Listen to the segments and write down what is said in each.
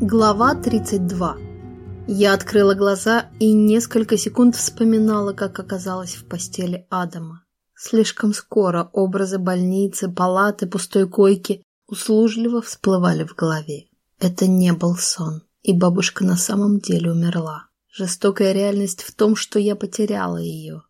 Глава 32 Я открыла глаза и несколько секунд вспоминала, как оказалась в постели Адама. Слишком скоро образы больницы, палаты, пустой койки услужливо всплывали в голове. Это не был сон, и бабушка на самом деле умерла. Жестокая реальность в том, что я потеряла ее.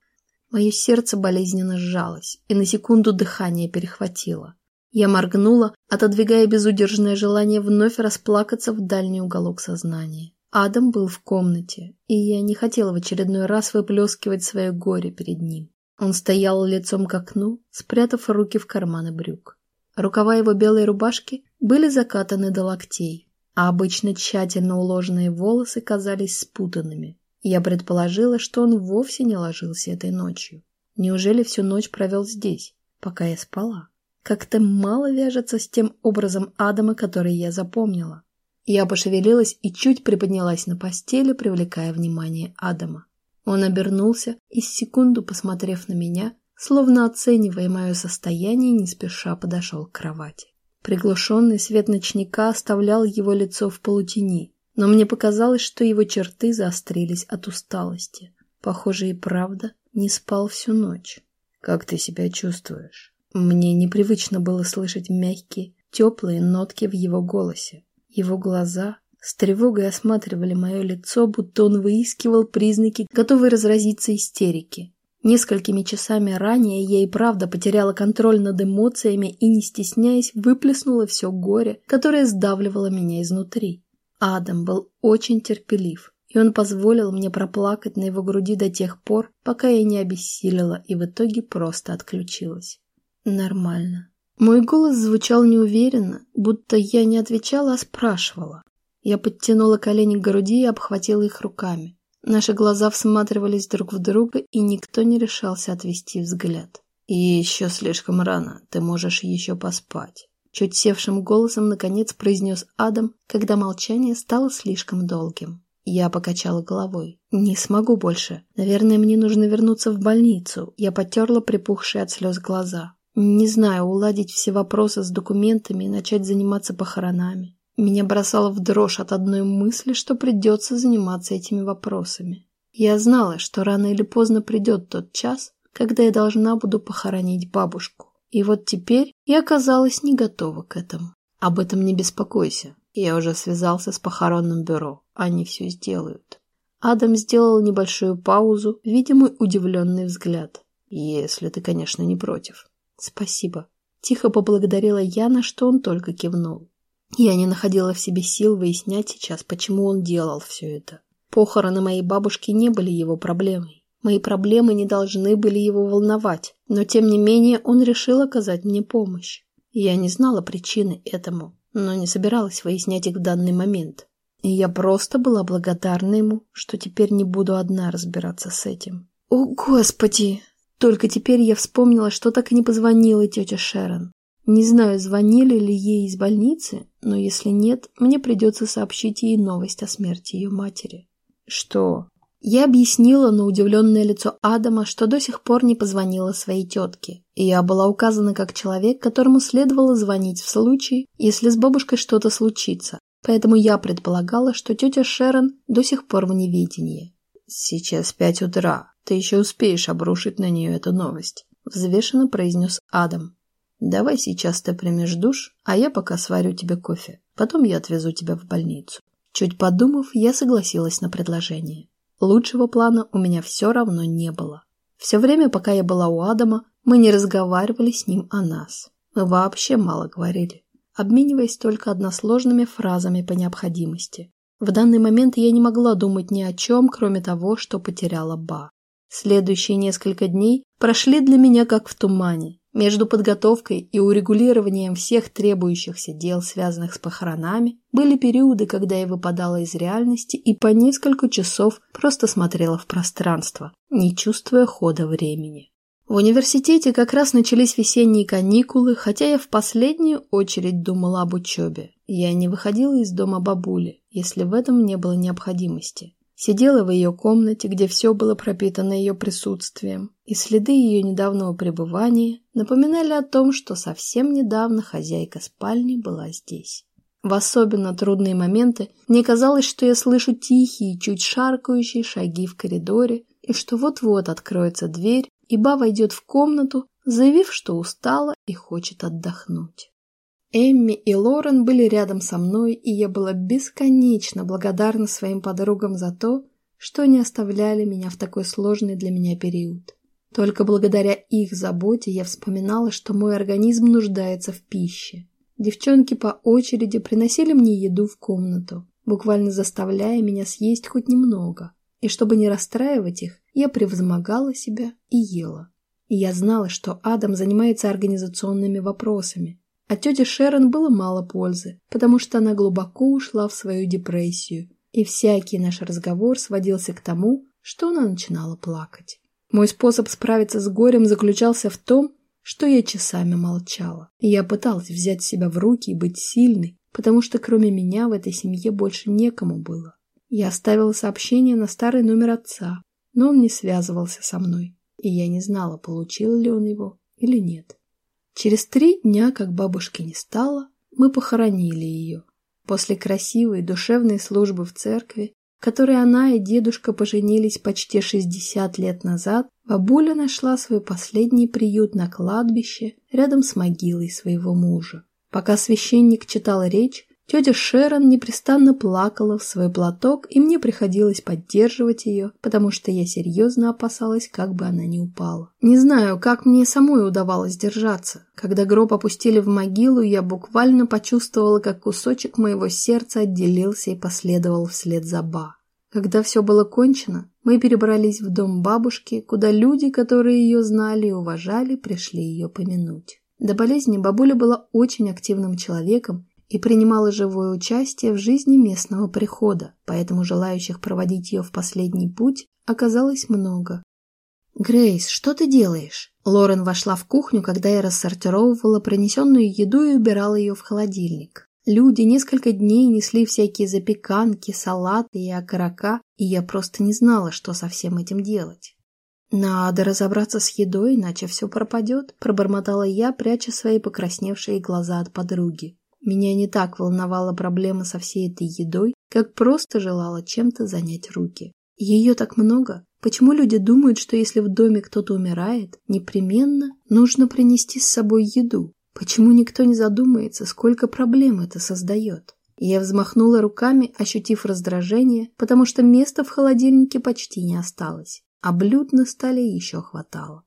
Мое сердце болезненно сжалось, и на секунду дыхание перехватило. Я моргнула, отодвигая безудержное желание вновь расплакаться в дальний уголок сознания. Адам был в комнате, и я не хотела в очередной раз выплескивать свое горе перед ним. Он стоял лицом к окну, спрятав руки в карманы брюк. Рукава его белой рубашки были закатаны до локтей, а обычно тщательно уложенные волосы казались спутанными. Я предположила, что он вовсе не ложился этой ночью. Неужели всю ночь провел здесь, пока я спала? Как-то мало вяжется с тем образом Адама, который я запомнила. Я пошевелилась и чуть приподнялась на постели, привлекая внимание Адама. Он обернулся и, секунду посмотрев на меня, словно оценивая мое состояние, не спеша подошел к кровати. Приглушенный свет ночника оставлял его лицо в полутени, но мне показалось, что его черты заострились от усталости. Похоже, и правда не спал всю ночь. «Как ты себя чувствуешь?» Мне непривычно было слышать мягкие, теплые нотки в его голосе. Его глаза с тревогой осматривали мое лицо, будто он выискивал признаки, готовые разразиться истерики. Несколькими часами ранее я и правда потеряла контроль над эмоциями и, не стесняясь, выплеснула все горе, которое сдавливало меня изнутри. Адам был очень терпелив, и он позволил мне проплакать на его груди до тех пор, пока я не обессилила и в итоге просто отключилась. Нормально. Мой голос звучал неуверенно, будто я не отвечала, а спрашивала. Я подтянула колени к груди и обхватила их руками. Наши глаза всматривались друг в друга, и никто не решался отвести взгляд. «И еще слишком рано, ты можешь еще поспать», — чуть севшим голосом наконец произнес Адам, когда молчание стало слишком долгим. Я покачала головой. «Не смогу больше. Наверное, мне нужно вернуться в больницу». Я потерла припухшие от слез глаза. Не знаю, уладить все вопросы с документами и начать заниматься похоронами. Меня бросало в дрожь от одной мысли, что придется заниматься этими вопросами. Я знала, что рано или поздно придет тот час, когда я должна буду похоронить бабушку. И вот теперь я оказалась не готова к этому. Об этом не беспокойся. Я уже связался с похоронным бюро. Они все сделают. Адам сделал небольшую паузу, видимый удивленный взгляд. Если ты, конечно, не против. «Спасибо». Тихо поблагодарила Яна, что он только кивнул. Я не находила в себе сил выяснять сейчас, почему он делал все это. Похороны моей бабушки не были его проблемой. Мои проблемы не должны были его волновать, но тем не менее он решил оказать мне помощь. Я не знала причины этому, но не собиралась выяснять их в данный момент. И я просто была благодарна ему, что теперь не буду одна разбираться с этим. «О, Господи!» Только теперь я вспомнила, что так и не позвонила тетя Шерон. Не знаю, звонили ли ей из больницы, но если нет, мне придется сообщить ей новость о смерти ее матери. Что? Я объяснила на удивленное лицо Адама, что до сих пор не позвонила своей тетке, и я была указана как человек, которому следовало звонить в случае, если с бабушкой что-то случится, поэтому я предполагала, что тетя Шерон до сих пор в неведении. «Сейчас пять утра. Ты еще успеешь обрушить на нее эту новость», — взвешенно произнес Адам. «Давай сейчас ты примешь душ, а я пока сварю тебе кофе. Потом я отвезу тебя в больницу». Чуть подумав, я согласилась на предложение. Лучшего плана у меня все равно не было. Все время, пока я была у Адама, мы не разговаривали с ним о нас. Мы вообще мало говорили, обмениваясь только односложными фразами по необходимости. В данный момент я не могла думать ни о чем, кроме того, что потеряла Ба. Следующие несколько дней прошли для меня как в тумане. Между подготовкой и урегулированием всех требующихся дел, связанных с похоронами, были периоды, когда я выпадала из реальности и по несколько часов просто смотрела в пространство, не чувствуя хода времени. В университете как раз начались весенние каникулы, хотя я в последнюю очередь думала об учебе. Я не выходила из дома бабули, если в этом не было необходимости. Сидела в ее комнате, где все было пропитано ее присутствием, и следы ее недавнего пребывания напоминали о том, что совсем недавно хозяйка спальни была здесь. В особенно трудные моменты мне казалось, что я слышу тихие, чуть шаркающие шаги в коридоре, и что вот-вот откроется дверь, и Ба войдет в комнату, заявив, что устала и хочет отдохнуть. Эмми и Лорен были рядом со мной, и я была бесконечно благодарна своим подругам за то, что не оставляли меня в такой сложный для меня период. Только благодаря их заботе я вспоминала, что мой организм нуждается в пище. Девчонки по очереди приносили мне еду в комнату, буквально заставляя меня съесть хоть немного. И чтобы не расстраивать их, я превозмогала себя и ела. И я знала, что Адам занимается организационными вопросами. От тети Шерон было мало пользы, потому что она глубоко ушла в свою депрессию, и всякий наш разговор сводился к тому, что она начинала плакать. Мой способ справиться с горем заключался в том, что я часами молчала. Я пыталась взять себя в руки и быть сильной, потому что кроме меня в этой семье больше некому было. Я оставила сообщение на старый номер отца, но он не связывался со мной, и я не знала, получил ли он его или нет. Через три дня, как бабушки не стало, мы похоронили ее. После красивой душевной службы в церкви в которой она и дедушка поженились почти 60 лет назад, бабуля нашла свой последний приют на кладбище рядом с могилой своего мужа. Пока священник читал речь, Тетя Шерон непрестанно плакала в свой платок, и мне приходилось поддерживать ее, потому что я серьезно опасалась, как бы она не упала. Не знаю, как мне самой удавалось держаться. Когда гроб опустили в могилу, я буквально почувствовала, как кусочек моего сердца отделился и последовал вслед за Ба. Когда все было кончено, мы перебрались в дом бабушки, куда люди, которые ее знали и уважали, пришли ее помянуть. До болезни бабуля была очень активным человеком и принимала живое участие в жизни местного прихода, поэтому желающих проводить ее в последний путь оказалось много. «Грейс, что ты делаешь?» Лорен вошла в кухню, когда я рассортировывала принесенную еду и убирала ее в холодильник. Люди несколько дней несли всякие запеканки, салаты и окорока, и я просто не знала, что со всем этим делать. «Надо разобраться с едой, иначе все пропадет», – пробормотала я, пряча свои покрасневшие глаза от подруги. Меня не так волновала проблема со всей этой едой, как просто желала чем-то занять руки. Ее так много. Почему люди думают, что если в доме кто-то умирает, непременно нужно принести с собой еду? Почему никто не задумается, сколько проблем это создает? Я взмахнула руками, ощутив раздражение, потому что места в холодильнике почти не осталось, а блюд на столе еще хватало.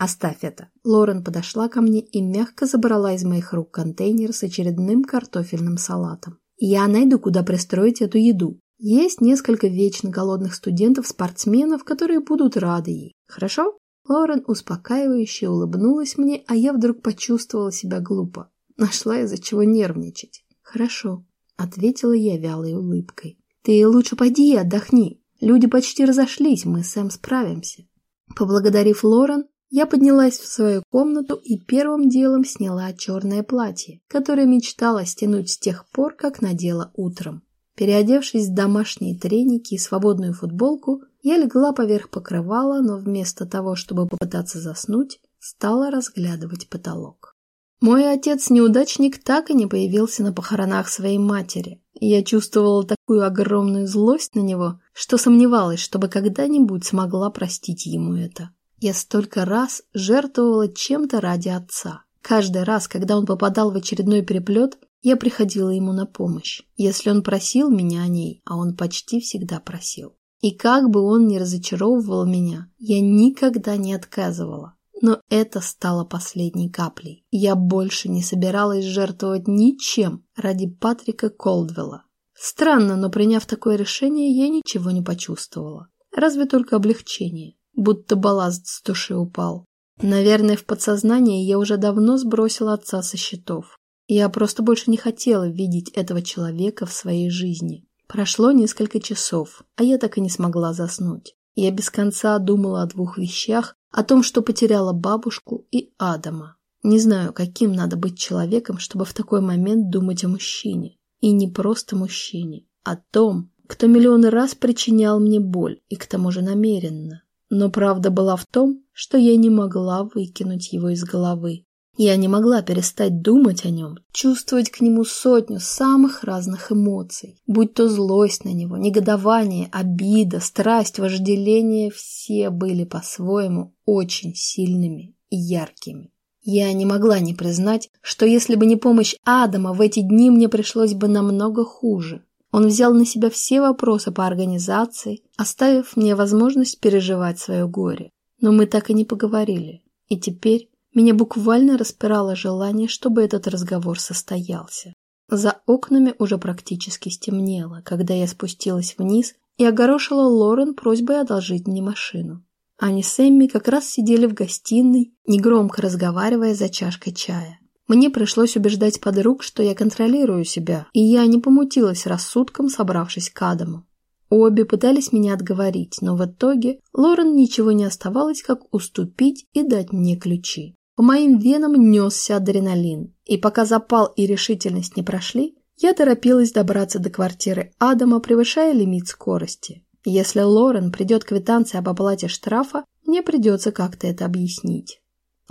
«Оставь это». Лорен подошла ко мне и мягко забрала из моих рук контейнер с очередным картофельным салатом. «Я найду, куда пристроить эту еду. Есть несколько вечно голодных студентов-спортсменов, которые будут рады ей. Хорошо?» Лорен успокаивающе улыбнулась мне, а я вдруг почувствовала себя глупо. Нашла из-за чего нервничать. «Хорошо», — ответила я вялой улыбкой. «Ты лучше пойди и отдохни. Люди почти разошлись, мы с Сэм справимся». Поблагодарив Лорен, я поднялась в свою комнату и первым делом сняла черное платье, которое мечтала стянуть с тех пор, как надела утром. Переодевшись в домашние треники и свободную футболку, я легла поверх покрывала, но вместо того, чтобы попытаться заснуть, стала разглядывать потолок. Мой отец-неудачник так и не появился на похоронах своей матери, я чувствовала такую огромную злость на него, что сомневалась, чтобы когда-нибудь смогла простить ему это. Я столько раз жертвовала чем-то ради отца. Каждый раз, когда он попадал в очередной переплет, я приходила ему на помощь, если он просил меня о ней, а он почти всегда просил. И как бы он ни разочаровывал меня, я никогда не отказывала. Но это стало последней каплей. Я больше не собиралась жертвовать ничем ради Патрика Колдвелла. Странно, но приняв такое решение, я ничего не почувствовала. Разве только облегчение будто балласт с души упал. Наверное, в подсознании я уже давно сбросила отца со счетов. Я просто больше не хотела видеть этого человека в своей жизни. Прошло несколько часов, а я так и не смогла заснуть. Я без конца думала о двух вещах, о том, что потеряла бабушку и Адама. Не знаю, каким надо быть человеком, чтобы в такой момент думать о мужчине. И не просто мужчине, а том, кто миллионы раз причинял мне боль, и к тому же намеренно. Но правда была в том, что я не могла выкинуть его из головы. Я не могла перестать думать о нем, чувствовать к нему сотню самых разных эмоций, будь то злость на него, негодование, обида, страсть, вожделение, все были по-своему очень сильными и яркими. Я не могла не признать, что если бы не помощь Адама, в эти дни мне пришлось бы намного хуже. Он взял на себя все вопросы по организации, оставив мне возможность переживать свое горе. Но мы так и не поговорили. И теперь меня буквально распирало желание, чтобы этот разговор состоялся. За окнами уже практически стемнело, когда я спустилась вниз и огорошила Лорен просьбой одолжить мне машину. Они с Эмми как раз сидели в гостиной, негромко разговаривая за чашкой чая. Мне пришлось убеждать подруг, что я контролирую себя, и я не помутилась рассудком, собравшись к Адаму. Обе пытались меня отговорить, но в итоге Лорен ничего не оставалось, как уступить и дать мне ключи. По моим венам несся адреналин, и пока запал и решительность не прошли, я торопилась добраться до квартиры Адама, превышая лимит скорости. Если Лорен придет квитанция об оплате штрафа, мне придется как-то это объяснить.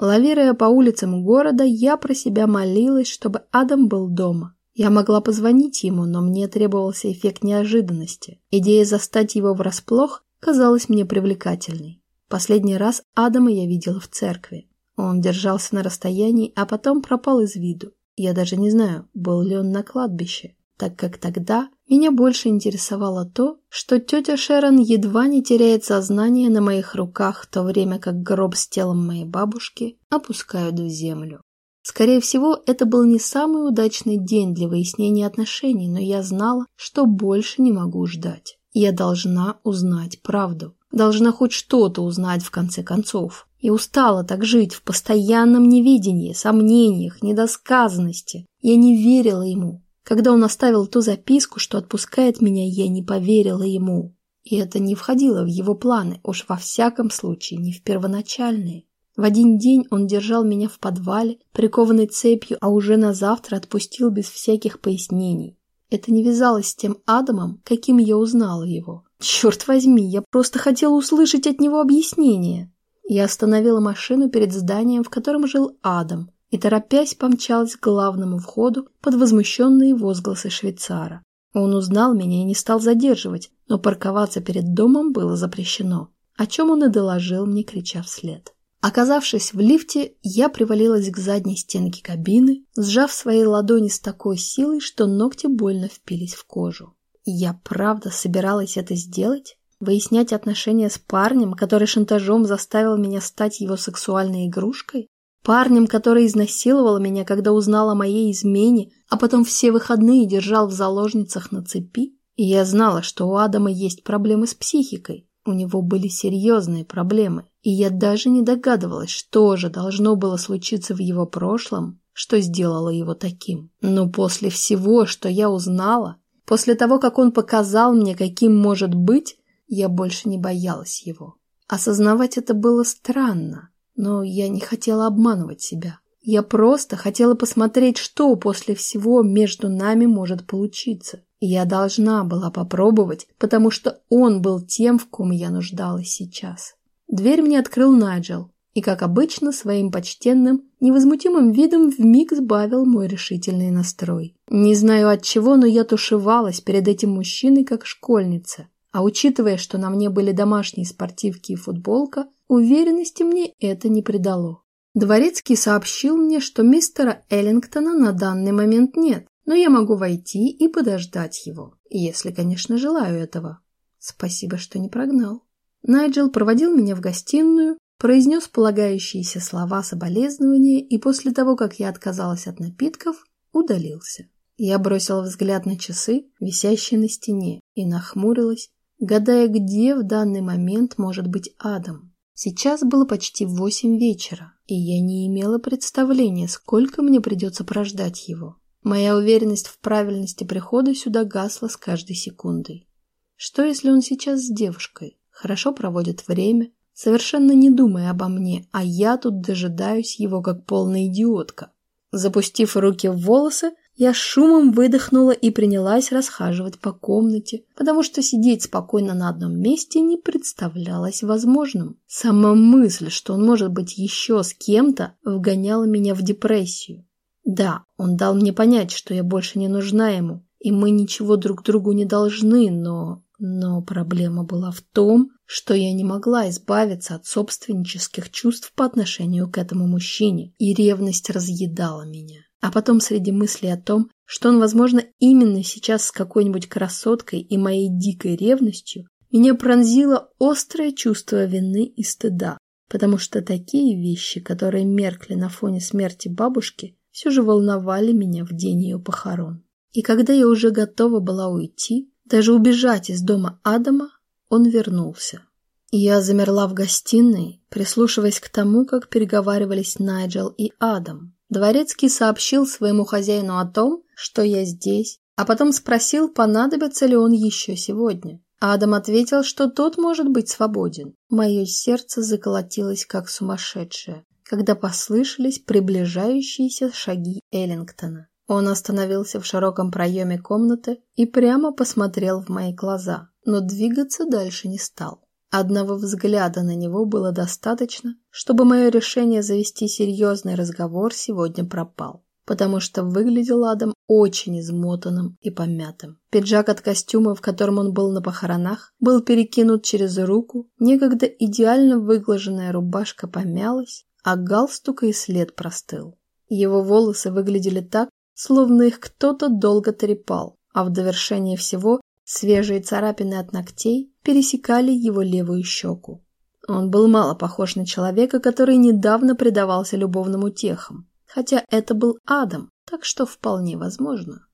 Лавируя по улицам города, я про себя молилась, чтобы Адам был дома. Я могла позвонить ему, но мне требовался эффект неожиданности. Идея застать его врасплох казалась мне привлекательной. Последний раз Адама я видела в церкви. Он держался на расстоянии, а потом пропал из виду. Я даже не знаю, был ли он на кладбище, так как тогда меня больше интересовало то, что тетя Шерон едва не теряет сознание на моих руках, в то время как гроб с телом моей бабушки опускают в землю. Скорее всего, это был не самый удачный день для выяснения отношений, но я знала, что больше не могу ждать. Я должна узнать правду. Должна хоть что-то узнать в конце концов. И устала так жить в постоянном невидении, сомнениях, недосказанности. Я не верила ему. Когда он оставил ту записку, что отпускает меня, я не поверила ему. И это не входило в его планы, уж во всяком случае не в первоначальные. В один день он держал меня в подвале, прикованной цепью, а уже на завтра отпустил без всяких пояснений. Это не вязалось с тем Адамом, каким я узнала его. Черт возьми, я просто хотела услышать от него объяснение. Я остановила машину перед зданием, в котором жил Адам, и, торопясь, помчалась к главному входу под возмущенные возгласы швейцара. Он узнал меня и не стал задерживать, но парковаться перед домом было запрещено, о чем он и доложил мне, крича вслед. Оказавшись в лифте, я привалилась к задней стенке кабины, сжав свои ладони с такой силой, что ногти больно впились в кожу. Я правда собиралась это сделать? Выяснять отношения с парнем, который шантажом заставил меня стать его сексуальной игрушкой? Парнем, который изнасиловал меня, когда узнал о моей измене, а потом все выходные держал в заложницах на цепи? И я знала, что у Адама есть проблемы с психикой. У него были серьезные проблемы. И я даже не догадывалась, что же должно было случиться в его прошлом, что сделало его таким. Но после всего, что я узнала, после того, как он показал мне, каким может быть, я больше не боялась его. Осознавать это было странно, но я не хотела обманывать себя. Я просто хотела посмотреть, что после всего между нами может получиться. Я должна была попробовать, потому что он был тем, в ком я нуждалась сейчас. Дверь мне открыл Найджел, и, как обычно, своим почтенным, невозмутимым видом вмиг сбавил мой решительный настрой. Не знаю от чего, но я тушевалась перед этим мужчиной, как школьница. А учитывая, что на мне были домашние спортивки и футболка, уверенности мне это не придало. Дворецкий сообщил мне, что мистера Эллингтона на данный момент нет, но я могу войти и подождать его, если, конечно, желаю этого. Спасибо, что не прогнал. Найджел проводил меня в гостиную, произнес полагающиеся слова соболезнования и после того, как я отказалась от напитков, удалился. Я бросила взгляд на часы, висящие на стене, и нахмурилась, гадая, где в данный момент может быть Адам. Сейчас было почти восемь вечера, и я не имела представления, сколько мне придется прождать его. Моя уверенность в правильности прихода сюда гасла с каждой секундой. Что, если он сейчас с девушкой, хорошо проводит время, совершенно не думая обо мне, а я тут дожидаюсь его как полная идиотка? Запустив руки в волосы, Я шумом выдохнула и принялась расхаживать по комнате, потому что сидеть спокойно на одном месте не представлялось возможным. Сама мысль, что он может быть еще с кем-то, вгоняла меня в депрессию. Да, он дал мне понять, что я больше не нужна ему, и мы ничего друг другу не должны, но... Но проблема была в том, что я не могла избавиться от собственнических чувств по отношению к этому мужчине, и ревность разъедала меня. А потом среди мыслей о том, что он, возможно, именно сейчас с какой-нибудь красоткой и моей дикой ревностью, меня пронзило острое чувство вины и стыда, потому что такие вещи, которые меркли на фоне смерти бабушки, все же волновали меня в день ее похорон. И когда я уже готова была уйти, даже убежать из дома Адама, он вернулся. Я замерла в гостиной, прислушиваясь к тому, как переговаривались Найджел и Адам. Дворецкий сообщил своему хозяину о том, что я здесь, а потом спросил, понадобится ли он еще сегодня. Адам ответил, что тот может быть свободен. Мое сердце заколотилось, как сумасшедшее, когда послышались приближающиеся шаги Эллингтона. Он остановился в широком проеме комнаты и прямо посмотрел в мои глаза, но двигаться дальше не стал. Одного взгляда на него было достаточно, чтобы мое решение завести серьезный разговор сегодня пропал, потому что выглядел Адам очень измотанным и помятым. Пиджак от костюма, в котором он был на похоронах, был перекинут через руку, некогда идеально выглаженная рубашка помялась, а галстука и след простыл. Его волосы выглядели так, словно их кто-то долго трепал, а в довершение всего Свежие царапины от ногтей пересекали его левую щеку. Он был мало похож на человека, который недавно предавался любовным утехам, хотя это был Адам, так что вполне возможно.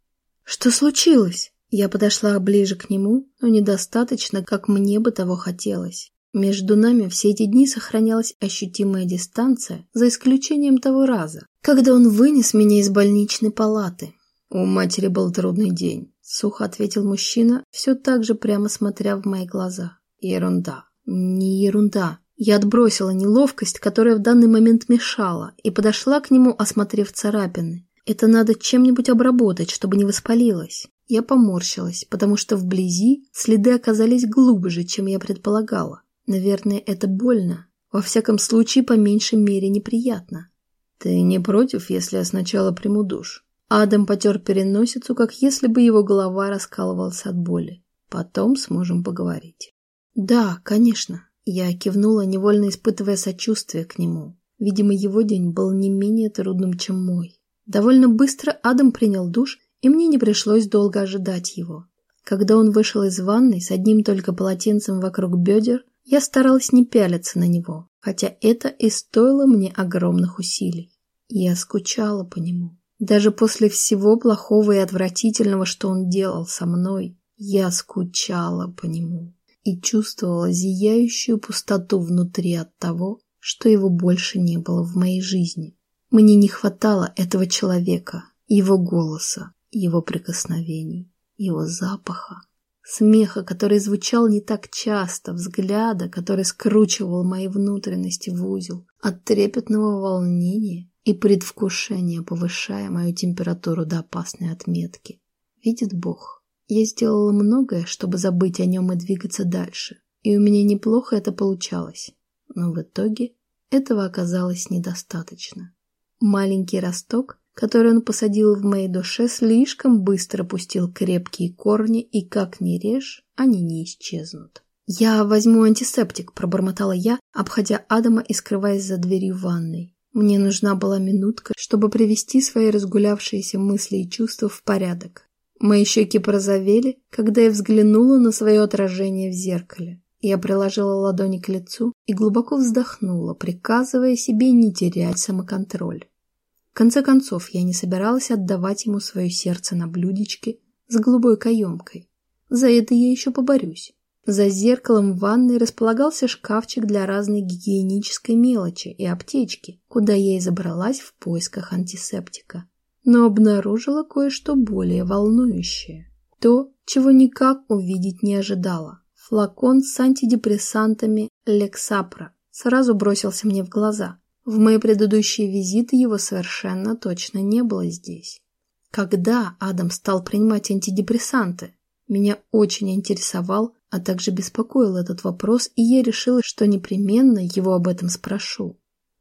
«Что случилось?» Я подошла ближе к нему, но недостаточно, как мне бы того хотелось. Между нами все эти дни сохранялась ощутимая дистанция, за исключением того раза, когда он вынес меня из больничной палаты. У матери был трудный день. Сухо ответил мужчина, все так же прямо смотря в мои глаза. Ерунда. Не ерунда. Я отбросила неловкость, которая в данный момент мешала, и подошла к нему, осмотрев царапины. Это надо чем-нибудь обработать, чтобы не воспалилось. Я поморщилась, потому что вблизи следы оказались глубже, чем я предполагала. Наверное, это больно. Во всяком случае, по меньшей мере, неприятно. Ты не против, если я сначала приму душ? Адам потер переносицу, как если бы его голова раскалывалась от боли. Потом сможем поговорить. Да, конечно. Я кивнула, невольно испытывая сочувствие к нему. Видимо, его день был не менее трудным, чем мой. Довольно быстро Адам принял душ, и мне не пришлось долго ожидать его. Когда он вышел из ванной с одним только полотенцем вокруг бедер, я старалась не пялиться на него, хотя это и стоило мне огромных усилий. Я скучала по нему. Даже после всего плохого и отвратительного, что он делал со мной, я скучала по нему и чувствовала зияющую пустоту внутри от того, что его больше не было в моей жизни. Мне не хватало этого человека, его голоса, его прикосновений, его запаха, смеха, который звучал не так часто, взгляда, который скручивал мои внутренности в узел, от трепетного волнения, и предвкушение, повышая мою температуру до опасной отметки. Видит Бог, я сделала многое, чтобы забыть о нем и двигаться дальше, и у меня неплохо это получалось, но в итоге этого оказалось недостаточно. Маленький росток, который он посадил в моей душе, слишком быстро пустил крепкие корни, и как ни режь, они не исчезнут. «Я возьму антисептик», — пробормотала я, обходя Адама и скрываясь за дверью ванной. Мне нужна была минутка, чтобы привести свои разгулявшиеся мысли и чувства в порядок. Мои щеки порозовели, когда я взглянула на свое отражение в зеркале. Я приложила ладони к лицу и глубоко вздохнула, приказывая себе не терять самоконтроль. В конце концов, я не собиралась отдавать ему свое сердце на блюдечке с голубой каемкой. За это я еще поборюсь. За зеркалом в ванной располагался шкафчик для разной гигиенической мелочи и аптечки, куда я и забралась в поисках антисептика. Но обнаружила кое-что более волнующее. То, чего никак увидеть не ожидала. Флакон с антидепрессантами Лексапра сразу бросился мне в глаза. В мои предыдущие визиты его совершенно точно не было здесь. Когда Адам стал принимать антидепрессанты? Меня очень интересовал, а также беспокоил этот вопрос, и я решила, что непременно его об этом спрошу.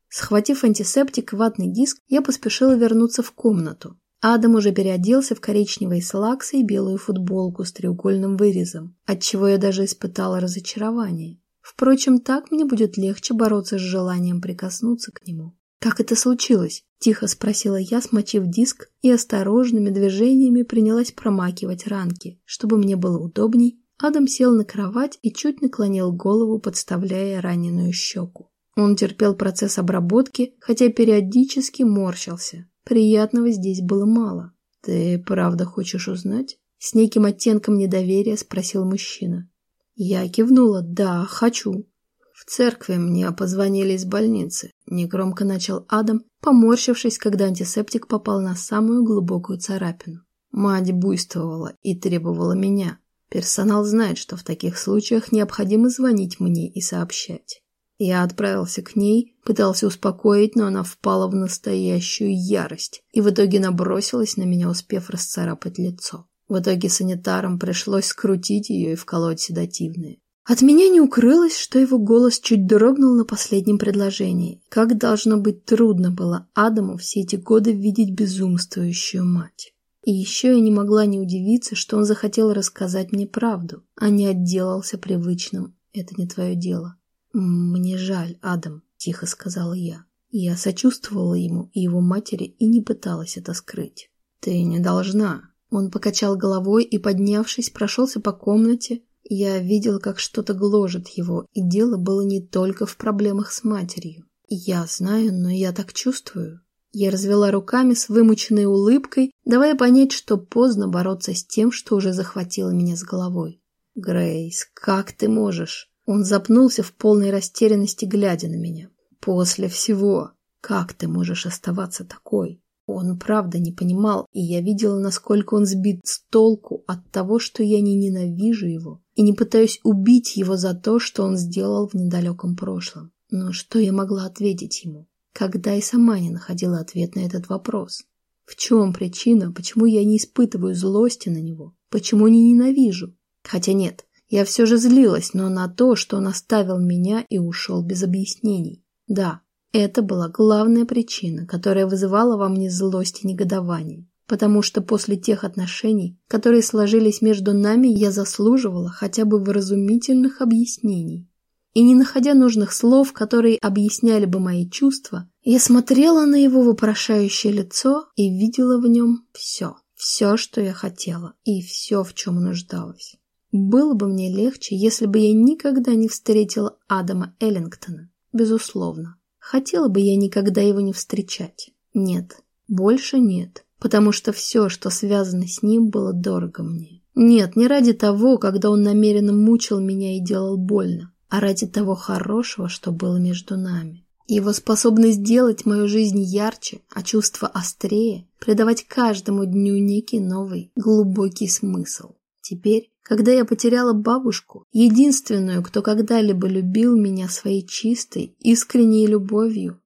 Схватив антисептик и ватный диск, я поспешила вернуться в комнату. Адам уже переоделся в коричневые слаксы и белую футболку с треугольным вырезом, отчего я даже испытала разочарование. Впрочем, так мне будет легче бороться с желанием прикоснуться к нему. «Как это случилось?» – тихо спросила я, смочив диск, и осторожными движениями принялась промакивать ранки. Чтобы мне было удобней, Адам сел на кровать и чуть наклонил голову, подставляя раненую щеку. Он терпел процесс обработки, хотя периодически морщился. Приятного здесь было мало. «Ты правда хочешь узнать?» С неким оттенком недоверия спросил мужчина. Я кивнула. «Да, хочу». В церкви мне позвонили из больницы. Негромко начал Адам, поморщившись, когда антисептик попал на самую глубокую царапину. Мать буйствовала и требовала меня. Персонал знает, что в таких случаях необходимо звонить мне и сообщать. Я отправился к ней, пытался успокоить, но она впала в настоящую ярость и в итоге набросилась на меня, успев расцарапать лицо. В итоге санитарам пришлось скрутить ее и вколоть седативные. От меня не укрылось, что его голос чуть дрогнул на последнем предложении. Как должно быть трудно было Адаму все эти годы видеть безумствующую мать. И еще я не могла не удивиться, что он захотел рассказать мне правду, а не отделался привычным «это не твое дело». «Мне жаль, Адам», — тихо сказала я. Я сочувствовала ему и его матери и не пыталась это скрыть. «Ты не должна». Он покачал головой и, поднявшись, прошелся по комнате. Я видела, как что-то гложет его, и дело было не только в проблемах с матерью. Я знаю, но я так чувствую. Я развела руками с вымученной улыбкой, давая понять, что поздно бороться с тем, что уже захватило меня с головой. «Грейс, как ты можешь?» Он запнулся в полной растерянности, глядя на меня. «После всего, как ты можешь оставаться такой?» Он правда не понимал, и я видела, насколько он сбит с толку от того, что я не ненавижу его и не пытаюсь убить его за то, что он сделал в недалеком прошлом. Но что я могла ответить ему, когда и сама не находила ответ на этот вопрос? В чем причина, почему я не испытываю злости на него, почему не ненавижу? Хотя нет, я все же злилась, но на то, что он оставил меня и ушел без объяснений. Да, это была главная причина, которая вызывала во мне злость и негодование. Потому что после тех отношений, которые сложились между нами, я заслуживала хотя бы выразумительных объяснений. И не находя нужных слов, которые объясняли бы мои чувства, я смотрела на его вопрошающее лицо и видела в нем все. Все, что я хотела, и все, в чем нуждалась. Было бы мне легче, если бы я никогда не встретила Адама Эллингтона. Безусловно. Хотела бы я никогда его не встречать. Нет, больше нет, потому что все, что связано с ним, было дорого мне. Нет, не ради того, когда он намеренно мучил меня и делал больно, а ради того хорошего, что было между нами. Его способность сделать мою жизнь ярче, а чувства острее, придавать каждому дню некий новый, глубокий смысл. Теперь, когда я потеряла бабушку, единственную, кто когда-либо любил меня своей чистой, искренней любовью,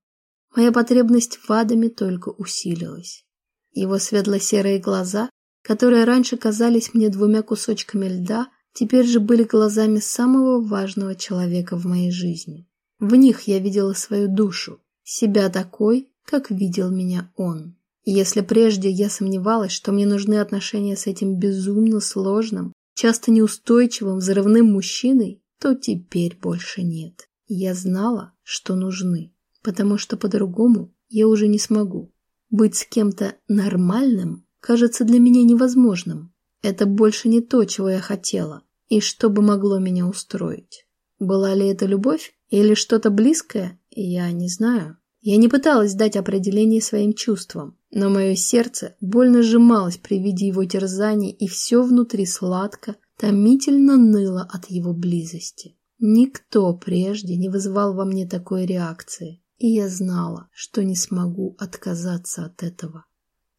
моя потребность в Адаме только усилилась. Его светло-серые глаза, которые раньше казались мне двумя кусочками льда, теперь же были глазами самого важного человека в моей жизни. В них я видела свою душу, себя такой, как видел меня он. Если прежде я сомневалась, что мне нужны отношения с этим безумно сложным, часто неустойчивым, взрывным мужчиной, то теперь больше нет. Я знала, что нужны, потому что по-другому я уже не смогу. Быть с кем-то нормальным кажется для меня невозможным. Это больше не то, чего я хотела, и что бы могло меня устроить. Была ли это любовь или что-то близкое, я не знаю. Я не пыталась дать определение своим чувствам, но мое сердце больно сжималось при виде его терзаний, и все внутри сладко, томительно ныло от его близости. Никто прежде не вызывал во мне такой реакции, и я знала, что не смогу отказаться от этого.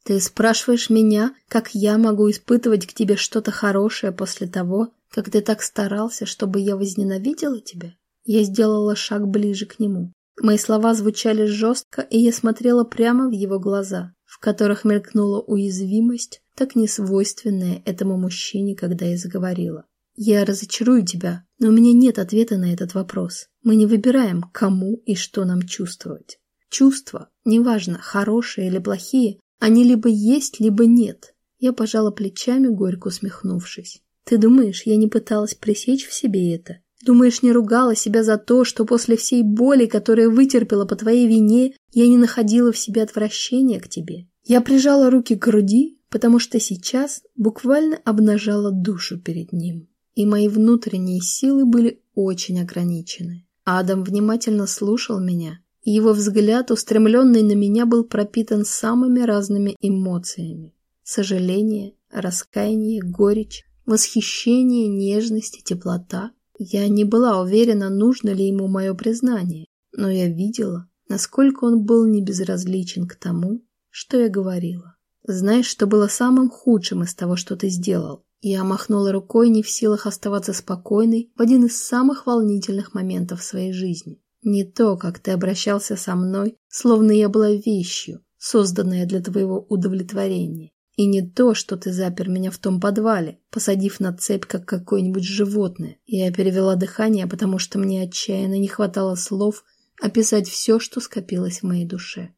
Ты спрашиваешь меня, как я могу испытывать к тебе что-то хорошее после того, как ты так старался, чтобы я возненавидела тебя? Я сделала шаг ближе к нему. Мои слова звучали жестко, и я смотрела прямо в его глаза. в которых мелькнула уязвимость, так несвойственная этому мужчине, когда я заговорила. Я разочарую тебя, но у меня нет ответа на этот вопрос. Мы не выбираем, кому и что нам чувствовать. Чувства, неважно, хорошие или плохие, они либо есть, либо нет. Я пожала плечами, горько усмехнувшись. Ты думаешь, я не пыталась пресечь в себе это? Думаешь, не ругала себя за то, что после всей боли, которую вытерпела по твоей вине, я не находила в себе отвращения к тебе? Я прижала руки к груди, потому что сейчас буквально обнажала душу перед ним и мои внутренние силы были очень ограничены. Адам внимательно слушал меня, и его взгляд, устремленный на меня, был пропитан самыми разными эмоциями. Сожаление, раскаяние, горечь, восхищение, нежность и теплота. Я не была уверена, нужно ли ему мое признание, но я видела, насколько он был небезразличен к тому, что я говорила. Знаешь, что было самым худшим из того, что ты сделал? Я махнула рукой, не в силах оставаться спокойной в один из самых волнительных моментов своей жизни. Не то, как ты обращался со мной, словно я была вещью, созданная для твоего удовлетворения. И не то, что ты запер меня в том подвале, посадив на цепь, как какое-нибудь животное. Я перевела дыхание, потому что мне отчаянно не хватало слов описать все, что скопилось в моей душе.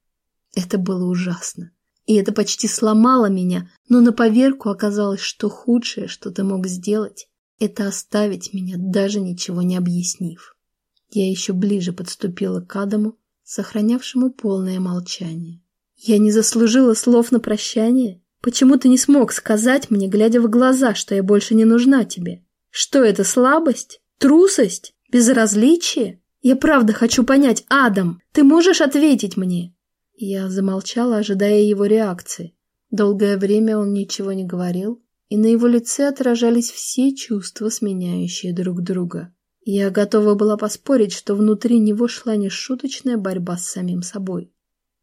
Это было ужасно. И это почти сломало меня, но на поверку оказалось, что худшее, что ты мог сделать, это оставить меня, даже ничего не объяснив. Я еще ближе подступила к Адаму, сохранявшему полное молчание. Я не заслужила слов на прощание? Почему ты не смог сказать мне, глядя в глаза, что я больше не нужна тебе? Что это, слабость? Трусость? Безразличие? Я правда хочу понять, Адам, ты можешь ответить мне? Я замолчала, ожидая его реакции. Долгое время он ничего не говорил, и на его лице отражались все чувства, сменяющие друг друга. Я готова была поспорить, что внутри него шла нешуточная борьба с самим собой.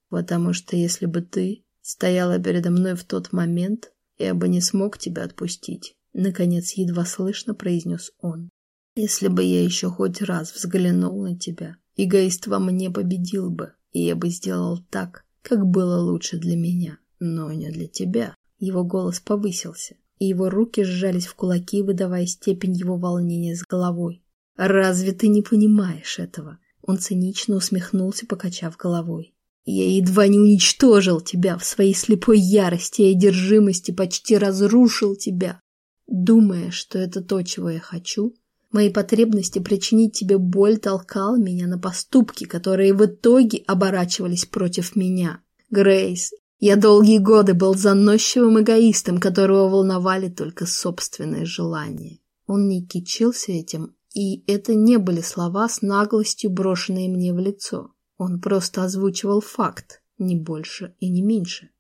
Потому что если бы ты стояла передо мной в тот момент, я бы не смог тебя отпустить, наконец едва слышно произнес он. Если бы я еще хоть раз взглянул на тебя, эгоист во мне победил бы и я бы сделал так, как было лучше для меня, но не для тебя. Его голос повысился, и его руки сжались в кулаки, выдавая степень его волнения с головой. «Разве ты не понимаешь этого?» Он цинично усмехнулся, покачав головой. «Я едва не уничтожил тебя в своей слепой ярости и одержимости, почти разрушил тебя. Думая, что это то, чего я хочу, Мои потребности причинить тебе боль толкал меня на поступки, которые в итоге оборачивались против меня. Грейс, я долгие годы был заносчивым эгоистом, которого волновали только собственные желания. Он не кичился этим, и это не были слова с наглостью, брошенные мне в лицо. Он просто озвучивал факт, не больше и не меньше.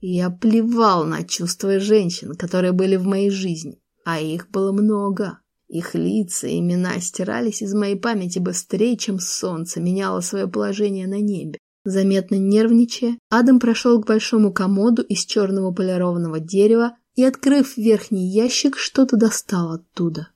Я плевал на чувства женщин, которые были в моей жизни, а их было много. Их лица и имена стирались из моей памяти быстрее, чем солнце меняло свое положение на небе. Заметно нервничая, Адам прошел к большому комоду из черного полированного дерева и, открыв верхний ящик, что-то достал оттуда.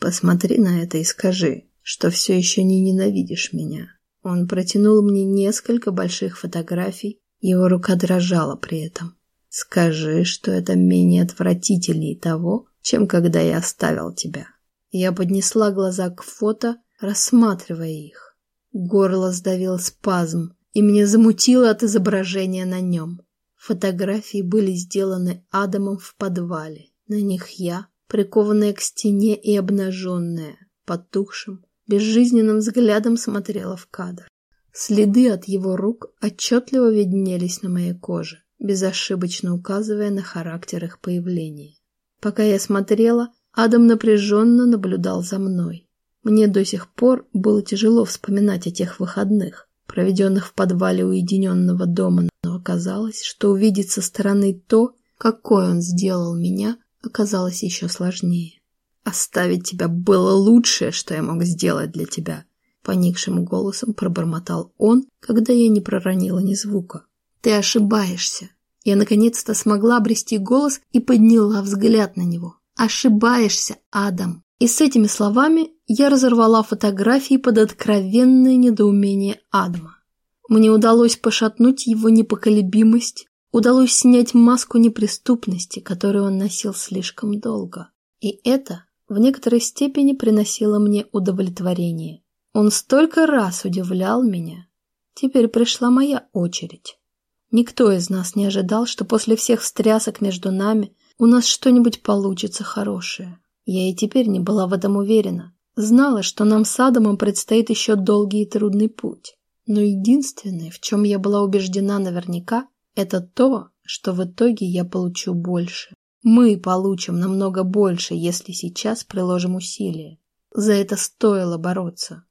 «Посмотри на это и скажи, что все еще не ненавидишь меня». Он протянул мне несколько больших фотографий, его рука дрожала при этом. «Скажи, что это менее отвратительнее того, чем когда я оставил тебя». Я поднесла глаза к фото, рассматривая их. Горло сдавил спазм, и меня замутило от изображения на нем. Фотографии были сделаны Адамом в подвале. На них я, прикованная к стене и обнаженная, потухшим, безжизненным взглядом смотрела в кадр. Следы от его рук отчетливо виднелись на моей коже, безошибочно указывая на характер их появления. Пока я смотрела, Адам напряженно наблюдал за мной. Мне до сих пор было тяжело вспоминать о тех выходных, проведенных в подвале уединенного дома, но оказалось, что увидеть со стороны то, какой он сделал меня, оказалось еще сложнее. «Оставить тебя было лучшее, что я мог сделать для тебя», — поникшим голосом пробормотал он, когда я не проронила ни звука. «Ты ошибаешься». Я наконец-то смогла обрести голос и подняла взгляд на него. Ошибаешься, Адам. И с этими словами я разорвала фотографии под откровенное недоумение Адама. Мне удалось пошатнуть его непоколебимость, удалось снять маску неприступности, которую он носил слишком долго. И это в некоторой степени приносило мне удовлетворение. Он столько раз удивлял меня. Теперь пришла моя очередь. Никто из нас не ожидал, что после всех встрясок между нами у нас что-нибудь получится хорошее. Я и теперь не была в этом уверена. Знала, что нам с Адамом предстоит еще долгий и трудный путь. Но единственное, в чем я была убеждена наверняка, это то, что в итоге я получу больше. Мы получим намного больше, если сейчас приложим усилия. За это стоило бороться.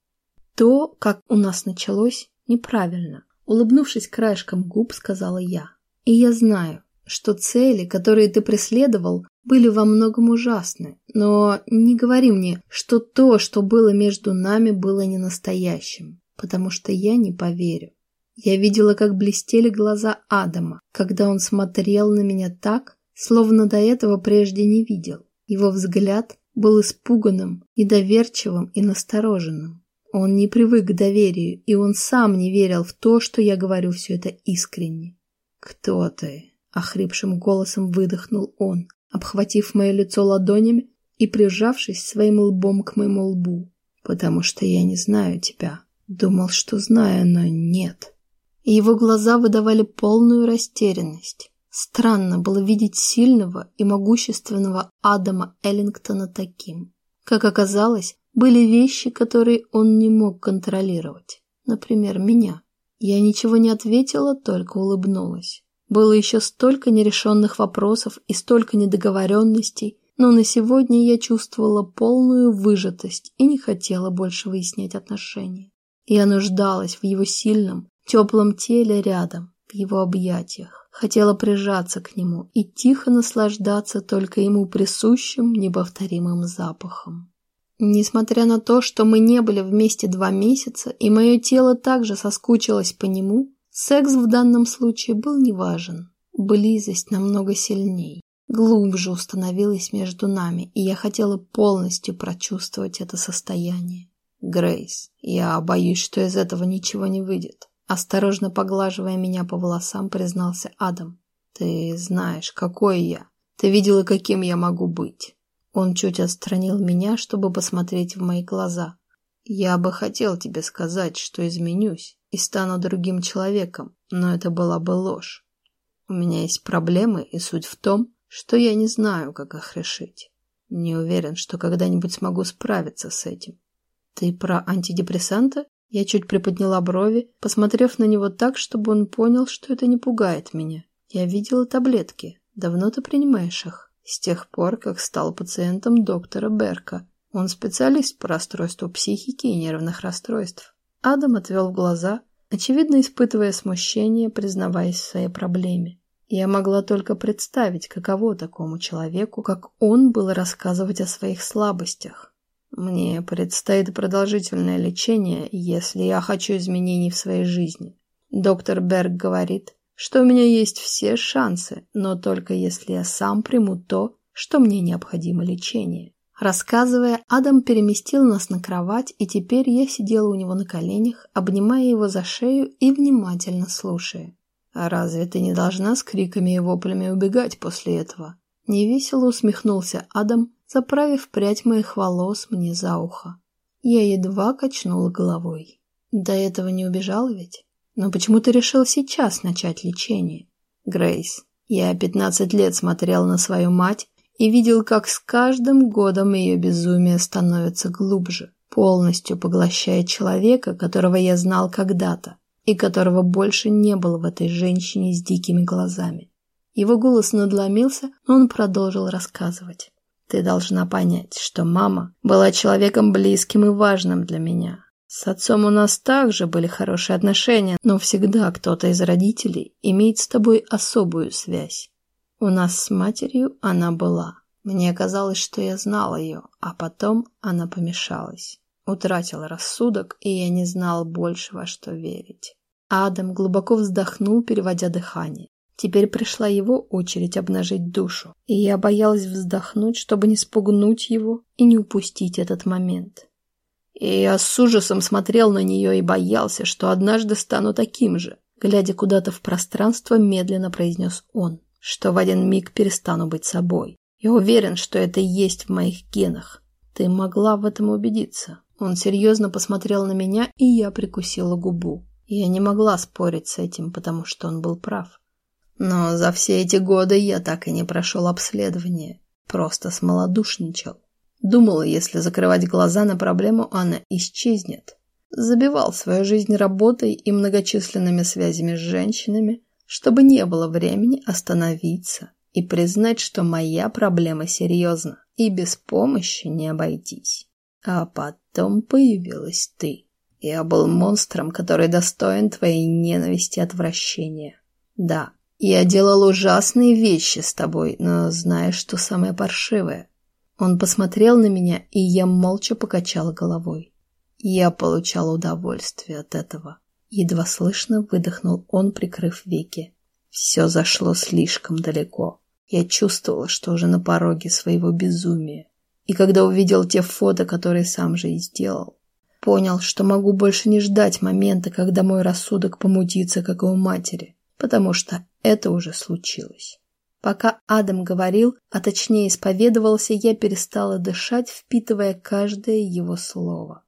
То, как у нас началось, неправильно. Улыбнувшись краешком губ, сказала я. И я знаю, что цели, которые ты преследовал, были во многом ужасны. Но не говори мне, что то, что было между нами, было не настоящим, потому что я не поверю. Я видела, как блестели глаза Адама, когда он смотрел на меня так, словно до этого прежде не видел. Его взгляд был испуганным, недоверчивым и настороженным. Он не привык к доверию, и он сам не верил в то, что я говорю все это искренне. «Кто ты?» — охрипшим голосом выдохнул он, обхватив мое лицо ладонями и прижавшись своим лбом к моему лбу. «Потому что я не знаю тебя. Думал, что знаю, но нет». Его глаза выдавали полную растерянность. Странно было видеть сильного и могущественного Адама Эллингтона таким. Как оказалось, были вещи, которые он не мог контролировать. Например, меня. Я ничего не ответила, только улыбнулась. Было еще столько нерешенных вопросов и столько недоговоренностей, но на сегодня я чувствовала полную выжатость и не хотела больше выяснять отношения. Я нуждалась в его сильном, теплом теле рядом, в его объятиях хотела прижаться к нему и тихо наслаждаться только ему присущим неповторимым запахом. Несмотря на то, что мы не были вместе два месяца, и мое тело также соскучилось по нему, секс в данном случае был неважен. Близость намного сильней, глубже установилась между нами, и я хотела полностью прочувствовать это состояние. Грейс, я боюсь, что из этого ничего не выйдет. Осторожно поглаживая меня по волосам, признался Адам. «Ты знаешь, какой я. Ты видела, каким я могу быть». Он чуть отстранил меня, чтобы посмотреть в мои глаза. «Я бы хотел тебе сказать, что изменюсь и стану другим человеком, но это была бы ложь. У меня есть проблемы, и суть в том, что я не знаю, как их решить. Не уверен, что когда-нибудь смогу справиться с этим. Ты про антидепрессанты? Я чуть приподняла брови, посмотрев на него так, чтобы он понял, что это не пугает меня. Я видела таблетки. Давно ты принимаешь их? С тех пор, как стал пациентом доктора Берка. Он специалист по расстройству психики и нервных расстройств. Адам отвел глаза, очевидно испытывая смущение, признаваясь в своей проблеме. Я могла только представить, каково такому человеку, как он, было рассказывать о своих слабостях. Мне предстоит продолжительное лечение, если я хочу изменений в своей жизни. Доктор Берг говорит, что у меня есть все шансы, но только если я сам приму то, что мне необходимо лечение. Рассказывая, Адам переместил нас на кровать, и теперь я сидела у него на коленях, обнимая его за шею и внимательно слушая. «А разве ты не должна с криками и воплями убегать после этого?» Невесело усмехнулся Адам, заправив прядь моих волос мне за ухо. Я едва качнула головой. До этого не убежала ведь? Но почему ты решил сейчас начать лечение? Грейс, я пятнадцать лет смотрел на свою мать и видел, как с каждым годом ее безумие становится глубже, полностью поглощая человека, которого я знал когда-то и которого больше не было в этой женщине с дикими глазами. Его голос надломился, но он продолжил рассказывать. Ты должна понять, что мама была человеком близким и важным для меня. С отцом у нас также были хорошие отношения, но всегда кто-то из родителей имеет с тобой особую связь. У нас с матерью она была. Мне казалось, что я знала ее, а потом она помешалась. Утратила рассудок, и я не знал больше во что верить. Адам глубоко вздохнул, переводя дыхание. Теперь пришла его очередь обнажить душу, и я боялась вздохнуть, чтобы не спугнуть его и не упустить этот момент. И я с ужасом смотрел на нее и боялся, что однажды стану таким же. глядя куда-то в пространство, медленно произнес он, что в один миг перестану быть собой. Я уверен, что это есть в моих генах. Ты могла в этом убедиться. Он серьезно посмотрел на меня, и я прикусила губу. Я не могла спорить с этим, потому что он был прав. Но за все эти годы я так и не прошел обследование. Просто смолодушничал. Думала, если закрывать глаза на проблему, она исчезнет. Забивал свою жизнь работой и многочисленными связями с женщинами, чтобы не было времени остановиться и признать, что моя проблема серьезна, и без помощи не обойтись. А потом появилась ты. Я был монстром, который достоин твоей ненависти и отвращения. Да, я делал ужасные вещи с тобой, но знаешь, что самое паршивое? Он посмотрел на меня, и я молча покачала головой. Я получал удовольствие от этого. Едва слышно выдохнул он, прикрыв веки. Все зашло слишком далеко. Я чувствовала, что уже на пороге своего безумия. И когда увидел те фото, которые сам же и сделал, понял, что могу больше не ждать момента, когда мой рассудок помутится, как и у матери, потому что это уже случилось. Пока Адам говорил, а точнее исповедовался, я перестала дышать, впитывая каждое его слово.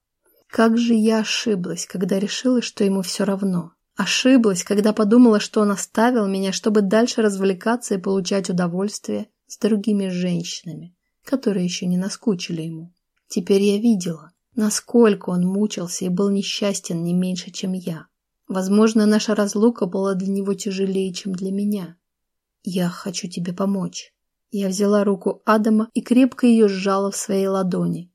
Как же я ошиблась, когда решила, что ему все равно. Ошиблась, когда подумала, что он оставил меня, чтобы дальше развлекаться и получать удовольствие с другими женщинами, которые еще не наскучили ему. Теперь я видела, насколько он мучился и был несчастен не меньше, чем я. Возможно, наша разлука была для него тяжелее, чем для меня. «Я хочу тебе помочь». Я взяла руку Адама и крепко ее сжала в своей ладони.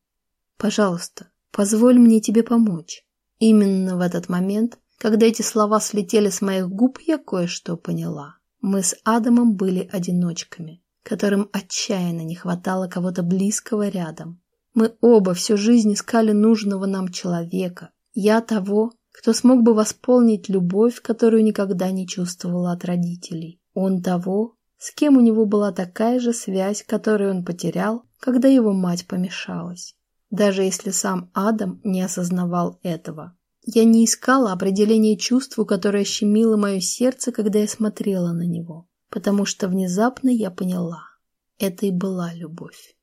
«Пожалуйста, позволь мне тебе помочь». Именно в этот момент, когда эти слова слетели с моих губ, я кое-что поняла. Мы с Адамом были одиночками, которым отчаянно не хватало кого-то близкого рядом. Мы оба всю жизнь искали нужного нам человека. Я того, кто смог бы восполнить любовь, которую никогда не чувствовала от родителей. Он того, с кем у него была такая же связь, которую он потерял, когда его мать помешалась. Даже если сам Адам не осознавал этого. Я не искала определения чувству, которое щемило мое сердце, когда я смотрела на него, потому что внезапно я поняла. Это и была любовь.